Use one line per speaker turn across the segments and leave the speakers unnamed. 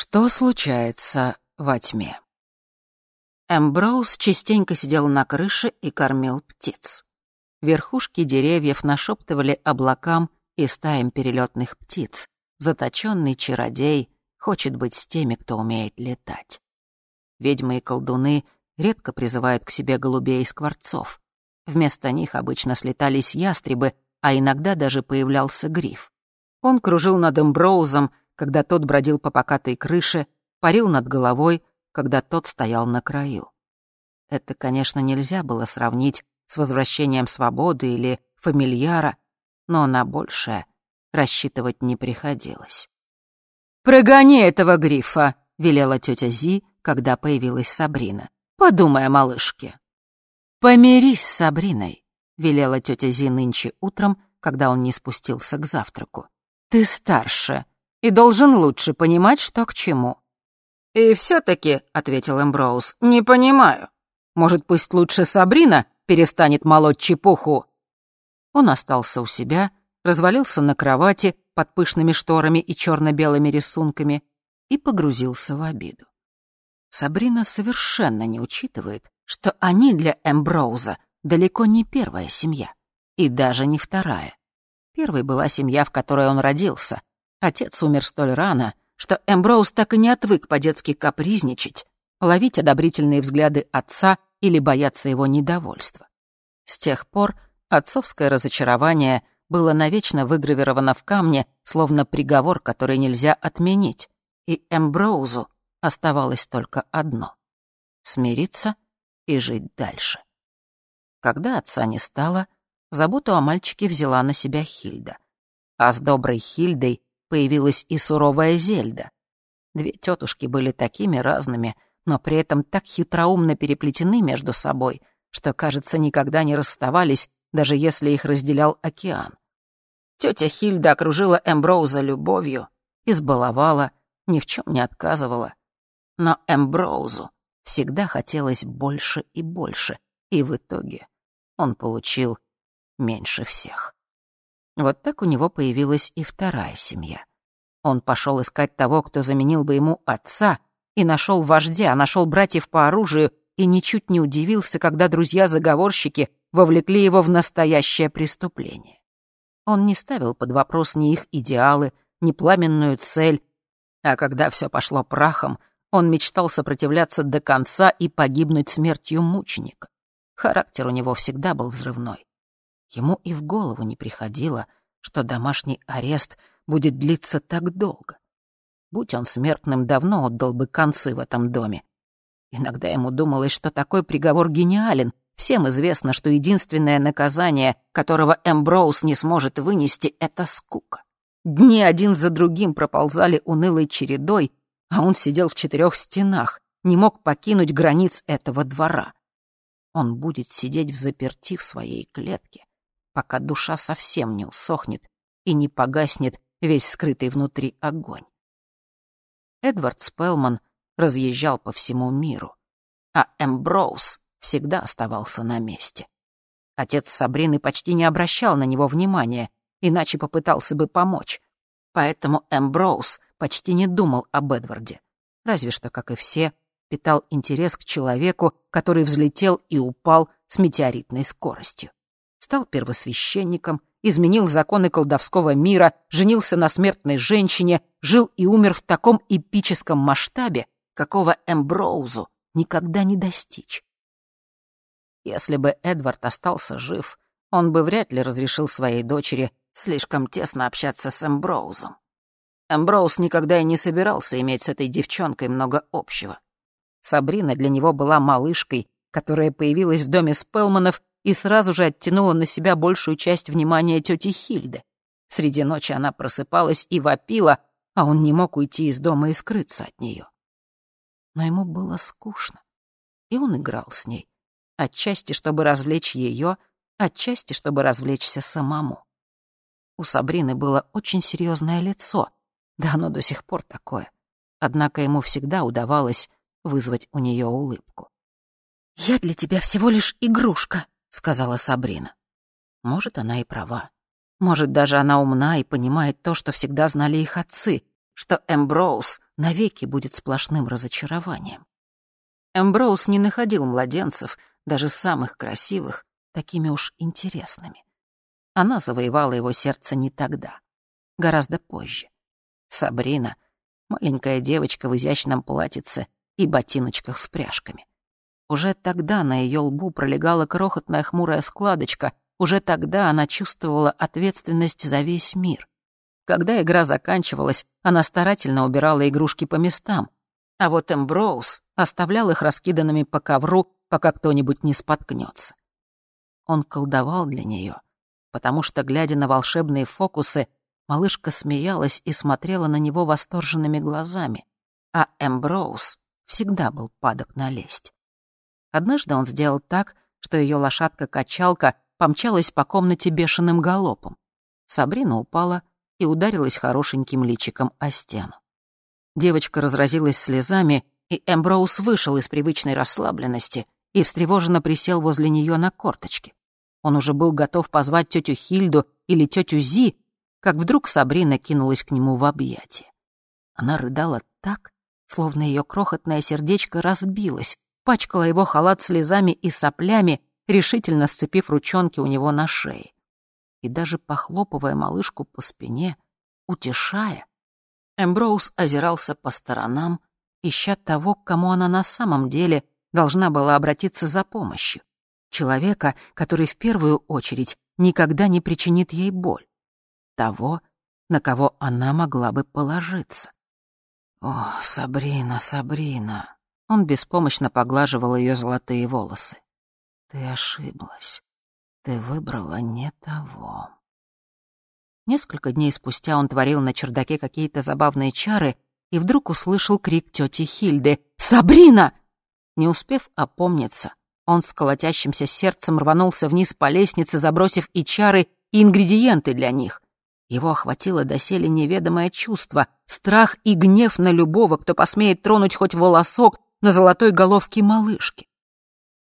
Что случается во тьме? Эмброуз частенько сидел на крыше и кормил птиц. Верхушки деревьев нашептывали облакам и стаям перелетных птиц. Заточенный чародей хочет быть с теми, кто умеет летать. Ведьмы и колдуны редко призывают к себе голубей и скворцов. Вместо них обычно слетались ястребы, а иногда даже появлялся гриф. Он кружил над Эмброузом, когда тот бродил по покатой крыше, парил над головой, когда тот стоял на краю. Это, конечно, нельзя было сравнить с возвращением свободы или фамильяра, но на большее рассчитывать не приходилось. «Прогони этого грифа!» — велела тетя Зи, когда появилась Сабрина. «Подумай о малышке». «Помирись с Сабриной», — велела тетя Зи нынче утром, когда он не спустился к завтраку. «Ты старше и должен лучше понимать, что к чему». «И все-таки», — ответил Эмброуз, — «не понимаю. Может, пусть лучше Сабрина перестанет молоть чепуху?» Он остался у себя, развалился на кровати под пышными шторами и черно-белыми рисунками и погрузился в обиду. Сабрина совершенно не учитывает, что они для Эмброуза далеко не первая семья, и даже не вторая. Первой была семья, в которой он родился. Отец умер столь рано, что Эмброуз так и не отвык по-детски капризничать, ловить одобрительные взгляды отца или бояться его недовольства. С тех пор отцовское разочарование было навечно выгравировано в камне, словно приговор, который нельзя отменить, и Эмброузу оставалось только одно — смириться и жить дальше. Когда отца не стало, заботу о мальчике взяла на себя Хильда. А с доброй Хильдой появилась и суровая Зельда. Две тетушки были такими разными, но при этом так хитроумно переплетены между собой, что, кажется, никогда не расставались, даже если их разделял океан. Тетя Хильда окружила Эмброуза любовью, избаловала, ни в чем не отказывала. Но Эмброузу всегда хотелось больше и больше, и в итоге он получил меньше всех. Вот так у него появилась и вторая семья. Он пошел искать того, кто заменил бы ему отца, и нашел вождя, нашел братьев по оружию и ничуть не удивился, когда друзья-заговорщики вовлекли его в настоящее преступление. Он не ставил под вопрос ни их идеалы, ни пламенную цель, а когда все пошло прахом, он мечтал сопротивляться до конца и погибнуть смертью мученика. Характер у него всегда был взрывной. Ему и в голову не приходило, что домашний арест будет длиться так долго. Будь он смертным, давно отдал бы концы в этом доме. Иногда ему думалось, что такой приговор гениален. Всем известно, что единственное наказание, которого Эмброуз не сможет вынести, — это скука. Дни один за другим проползали унылой чередой, а он сидел в четырех стенах, не мог покинуть границ этого двора. Он будет сидеть в заперти в своей клетке, пока душа совсем не усохнет и не погаснет весь скрытый внутри огонь. Эдвард Спелман разъезжал по всему миру, а Эмброуз всегда оставался на месте. Отец Сабрины почти не обращал на него внимания, иначе попытался бы помочь. Поэтому Эмброуз почти не думал об Эдварде. Разве что, как и все, питал интерес к человеку, который взлетел и упал с метеоритной скоростью стал первосвященником, изменил законы колдовского мира, женился на смертной женщине, жил и умер в таком эпическом масштабе, какого Эмброузу никогда не достичь. Если бы Эдвард остался жив, он бы вряд ли разрешил своей дочери слишком тесно общаться с Эмброузом. Эмброуз никогда и не собирался иметь с этой девчонкой много общего. Сабрина для него была малышкой, которая появилась в доме Спелманов и сразу же оттянула на себя большую часть внимания тети Хильды. Среди ночи она просыпалась и вопила, а он не мог уйти из дома и скрыться от нее. Но ему было скучно, и он играл с ней, отчасти, чтобы развлечь ее, отчасти, чтобы развлечься самому. У Сабрины было очень серьезное лицо, да оно до сих пор такое. Однако ему всегда удавалось вызвать у нее улыбку. «Я для тебя всего лишь игрушка», — сказала Сабрина. Может, она и права. Может, даже она умна и понимает то, что всегда знали их отцы, что Эмброуз навеки будет сплошным разочарованием. Эмброуз не находил младенцев, даже самых красивых, такими уж интересными. Она завоевала его сердце не тогда, гораздо позже. Сабрина — маленькая девочка в изящном платьице и ботиночках с пряжками. Уже тогда на ее лбу пролегала крохотная хмурая складочка, уже тогда она чувствовала ответственность за весь мир. Когда игра заканчивалась, она старательно убирала игрушки по местам, а вот Эмброуз оставлял их раскиданными по ковру, пока кто-нибудь не споткнется. Он колдовал для нее, потому что, глядя на волшебные фокусы, малышка смеялась и смотрела на него восторженными глазами, а Эмброуз всегда был падок на лесть. Однажды он сделал так, что ее лошадка-качалка помчалась по комнате бешеным галопом. Сабрина упала и ударилась хорошеньким личиком о стену. Девочка разразилась слезами, и Эмброуз вышел из привычной расслабленности и встревоженно присел возле нее на корточки. Он уже был готов позвать тетю Хильду или тетю Зи, как вдруг Сабрина кинулась к нему в объятия. Она рыдала так, словно ее крохотное сердечко разбилось, пачкала его халат слезами и соплями, решительно сцепив ручонки у него на шее. И даже похлопывая малышку по спине, утешая, Эмброуз озирался по сторонам, ища того, к кому она на самом деле должна была обратиться за помощью. Человека, который в первую очередь никогда не причинит ей боль. Того, на кого она могла бы положиться. «О, Сабрина, Сабрина!» Он беспомощно поглаживал ее золотые волосы. «Ты ошиблась. Ты выбрала не того». Несколько дней спустя он творил на чердаке какие-то забавные чары и вдруг услышал крик тети Хильды «Сабрина!». Не успев опомниться, он с колотящимся сердцем рванулся вниз по лестнице, забросив и чары, и ингредиенты для них. Его охватило доселе неведомое чувство, страх и гнев на любого, кто посмеет тронуть хоть волосок на золотой головке малышки.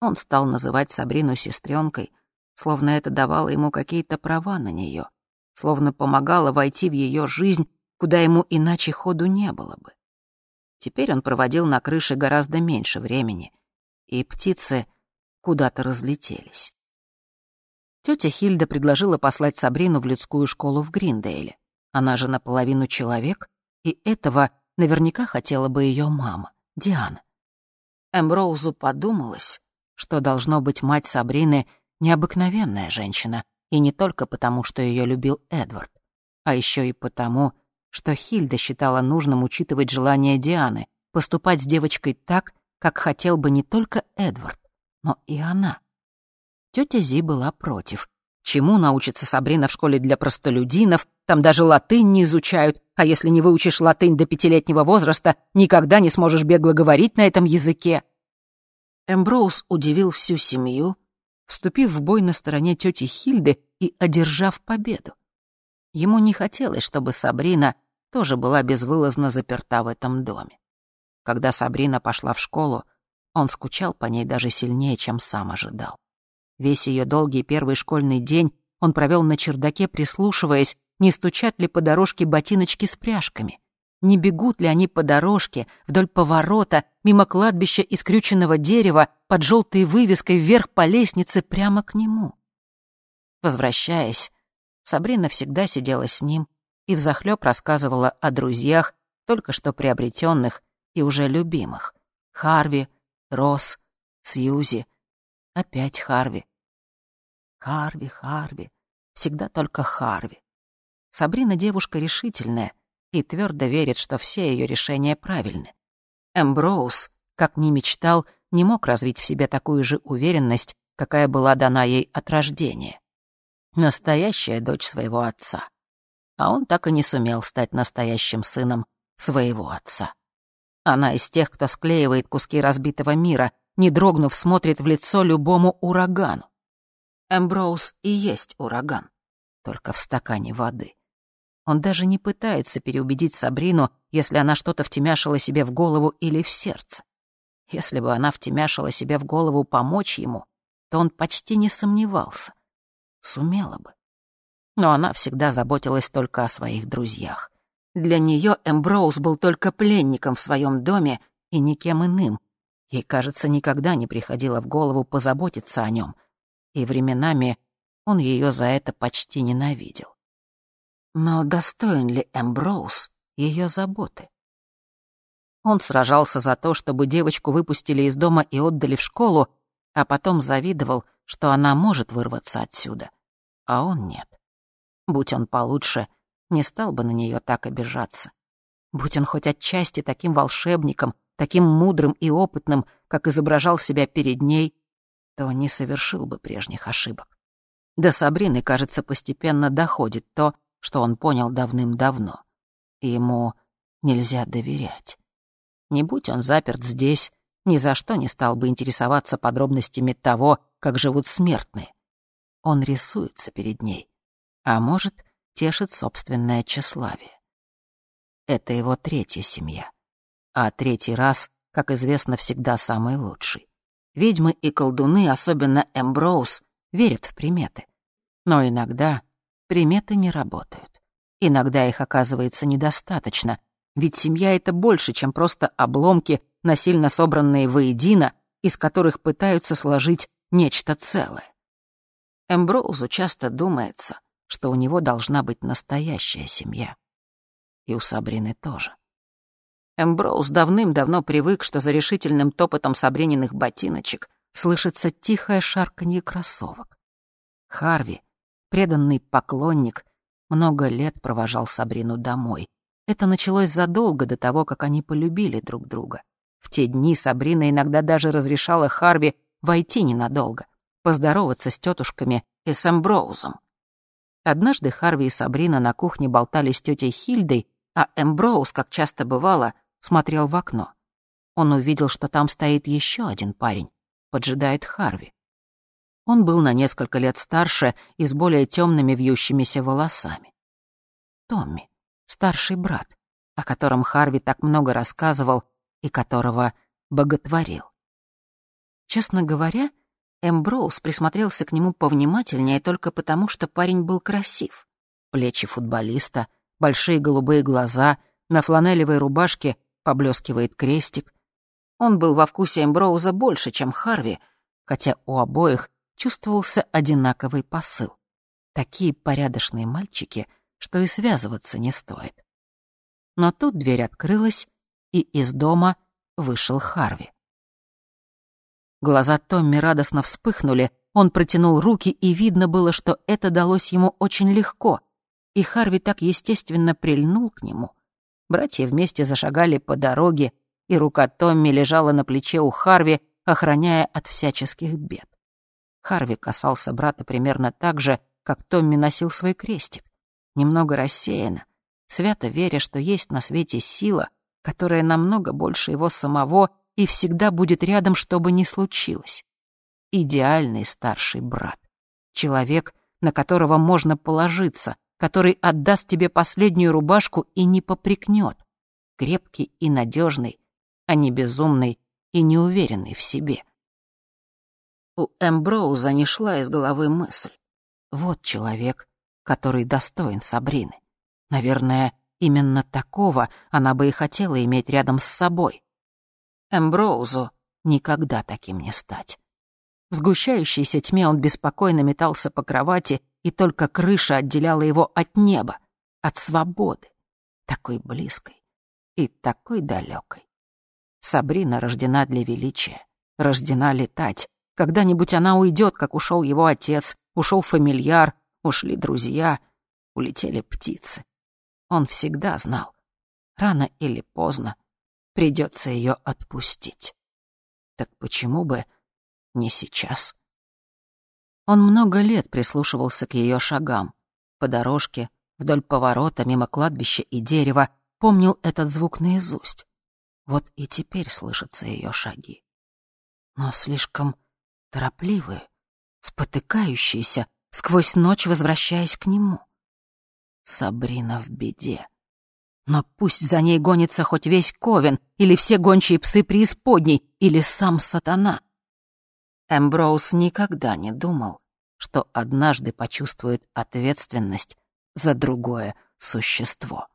Он стал называть Сабрину сестренкой, словно это давало ему какие-то права на нее словно помогала войти в ее жизнь, куда ему иначе ходу не было бы. Теперь он проводил на крыше гораздо меньше времени, и птицы куда-то разлетелись. Тетя Хильда предложила послать Сабрину в людскую школу в Гриндейле. Она же наполовину человек, и этого наверняка хотела бы ее мама, Диана. Эмброузу подумалось, что должно быть мать Сабрины необыкновенная женщина, и не только потому, что ее любил Эдвард, а еще и потому, что Хильда считала нужным учитывать желания Дианы, поступать с девочкой так, как хотел бы не только Эдвард, но и она. Тетя Зи была против. Чему научится Сабрина в школе для простолюдинов? Там даже латынь не изучают, а если не выучишь латынь до пятилетнего возраста, никогда не сможешь бегло говорить на этом языке. Эмброуз удивил всю семью, вступив в бой на стороне тети Хильды и одержав победу. Ему не хотелось, чтобы Сабрина тоже была безвылазно заперта в этом доме. Когда Сабрина пошла в школу, он скучал по ней даже сильнее, чем сам ожидал. Весь ее долгий первый школьный день он провел на чердаке, прислушиваясь, не стучат ли по дорожке ботиночки с пряжками. Не бегут ли они по дорожке, вдоль поворота, мимо кладбища искрюченного дерева, под желтой вывеской вверх по лестнице прямо к нему? Возвращаясь, Сабрина всегда сидела с ним и взахлёб рассказывала о друзьях, только что приобретенных и уже любимых. Харви, Росс, Сьюзи, опять Харви. Харви, Харви, всегда только Харви. Сабрина девушка решительная, и твердо верит, что все ее решения правильны. Эмброуз, как ни мечтал, не мог развить в себе такую же уверенность, какая была дана ей от рождения. Настоящая дочь своего отца. А он так и не сумел стать настоящим сыном своего отца. Она из тех, кто склеивает куски разбитого мира, не дрогнув, смотрит в лицо любому урагану. Эмброуз и есть ураган, только в стакане воды. Он даже не пытается переубедить Сабрину, если она что-то втемяшила себе в голову или в сердце. Если бы она втемяшила себе в голову помочь ему, то он почти не сомневался. Сумела бы. Но она всегда заботилась только о своих друзьях. Для нее Эмброуз был только пленником в своем доме и никем иным. Ей, кажется, никогда не приходило в голову позаботиться о нем. И временами он ее за это почти ненавидел. Но достоин ли Эмброуз ее заботы? Он сражался за то, чтобы девочку выпустили из дома и отдали в школу, а потом завидовал, что она может вырваться отсюда, а он нет. Будь он получше, не стал бы на нее так обижаться. Будь он хоть отчасти таким волшебником, таким мудрым и опытным, как изображал себя перед ней, то не совершил бы прежних ошибок. До Сабрины, кажется, постепенно доходит то, что он понял давным-давно. Ему нельзя доверять. Не будь он заперт здесь, ни за что не стал бы интересоваться подробностями того, как живут смертные. Он рисуется перед ней, а может, тешит собственное тщеславие. Это его третья семья. А третий раз, как известно, всегда самый лучший. Ведьмы и колдуны, особенно Эмброуз, верят в приметы. Но иногда приметы не работают. Иногда их оказывается недостаточно, ведь семья — это больше, чем просто обломки, насильно собранные воедино, из которых пытаются сложить нечто целое. Эмброузу часто думается, что у него должна быть настоящая семья. И у Сабрины тоже. Эмброуз давным-давно привык, что за решительным топотом Сабрининых ботиночек слышится тихое шарканье кроссовок. Харви, преданный поклонник, много лет провожал Сабрину домой. Это началось задолго до того, как они полюбили друг друга. В те дни Сабрина иногда даже разрешала Харви войти ненадолго, поздороваться с тетушками и с Эмброузом. Однажды Харви и Сабрина на кухне болтали с тетей Хильдой, а Эмброуз, как часто бывало, смотрел в окно. Он увидел, что там стоит еще один парень, поджидает Харви. Он был на несколько лет старше и с более темными вьющимися волосами. Томми, старший брат, о котором Харви так много рассказывал и которого боготворил. Честно говоря, Эмброуз присмотрелся к нему повнимательнее только потому, что парень был красив. Плечи футболиста, большие голубые глаза, на фланелевой рубашке поблескивает крестик. Он был во вкусе Эмброуза больше, чем Харви, хотя у обоих чувствовался одинаковый посыл. Такие порядочные мальчики, что и связываться не стоит. Но тут дверь открылась, и из дома вышел Харви. Глаза Томми радостно вспыхнули, он протянул руки, и видно было, что это далось ему очень легко, и Харви так естественно прильнул к нему. Братья вместе зашагали по дороге, и рука Томми лежала на плече у Харви, охраняя от всяческих бед. Харви касался брата примерно так же, как Томми носил свой крестик, немного рассеянно, свято веря, что есть на свете сила, которая намного больше его самого и всегда будет рядом, что бы ни случилось. Идеальный старший брат. Человек, на которого можно положиться, который отдаст тебе последнюю рубашку и не попрекнет. Крепкий и надежный, а не безумный и неуверенный в себе. У Эмброуза не шла из головы мысль. Вот человек, который достоин Сабрины. Наверное, именно такого она бы и хотела иметь рядом с собой. Эмброузу никогда таким не стать. В сгущающейся тьме он беспокойно метался по кровати, и только крыша отделяла его от неба, от свободы, такой близкой и такой далекой. Сабрина рождена для величия, рождена летать. Когда-нибудь она уйдет, как ушел его отец, ушел фамильяр, ушли друзья, улетели птицы. Он всегда знал, рано или поздно Придется ее отпустить. Так почему бы не сейчас? Он много лет прислушивался к ее шагам. По дорожке, вдоль поворота, мимо кладбища и дерева, помнил этот звук наизусть. Вот и теперь слышатся ее шаги. Но слишком торопливые, спотыкающиеся, сквозь ночь возвращаясь к нему. Сабрина в беде. Но пусть за ней гонится хоть весь Ковен, или все гончие псы преисподней, или сам сатана. Эмброуз никогда не думал, что однажды почувствует ответственность за другое существо.